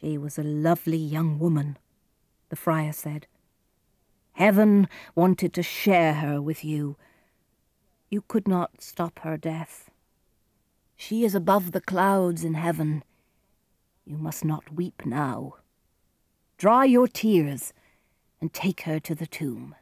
She was a lovely young woman, the friar said. Heaven wanted to share her with you. You could not stop her death. She is above the clouds in heaven. You must not weep now. Dry your tears and take her to the tomb.